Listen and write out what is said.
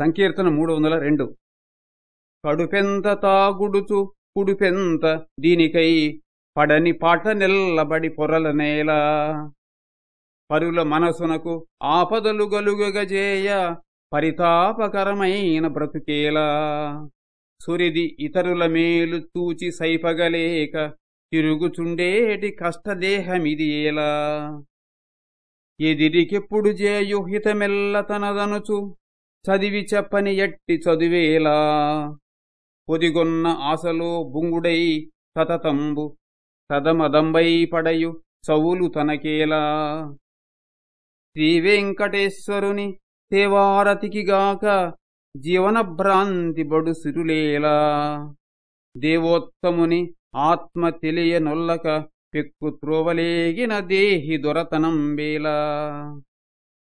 సంకీర్తన మూడు వందల రెండు. కడుపెంత తాగుడుచు కుడుపెంత దీనికై పడని పాట నిల్లబడి పొరల నేల. పరుల మనసునకు ఆపదలు గలుగజేయ పరితాపకరమైన బ్రతుకేలా. సురిది ఇతరుల మేలు తూచి సైపగలేక తిరుగుచుండేటి కష్టదేహమిది ఎలా ఎదిరికెప్పుడు జేయుహితమెల్ల తనదనుచు చదివి చెప్పని ఎట్టి చదువేలా? పొదిగొన్న ఆశలో బుంగుడై సతతంబు సదమదంబై పడయు చవులు తనకేలా? శ్రీవెంకటేశ్వరుని సేవారతికిగాక జీవనభ్రాంతి బడు సిరులేలా? దేవోత్తముని ఆత్మ తెలియనొల్లక పెక్కు త్రోవలేగిన దేహి దొరతనం వేలా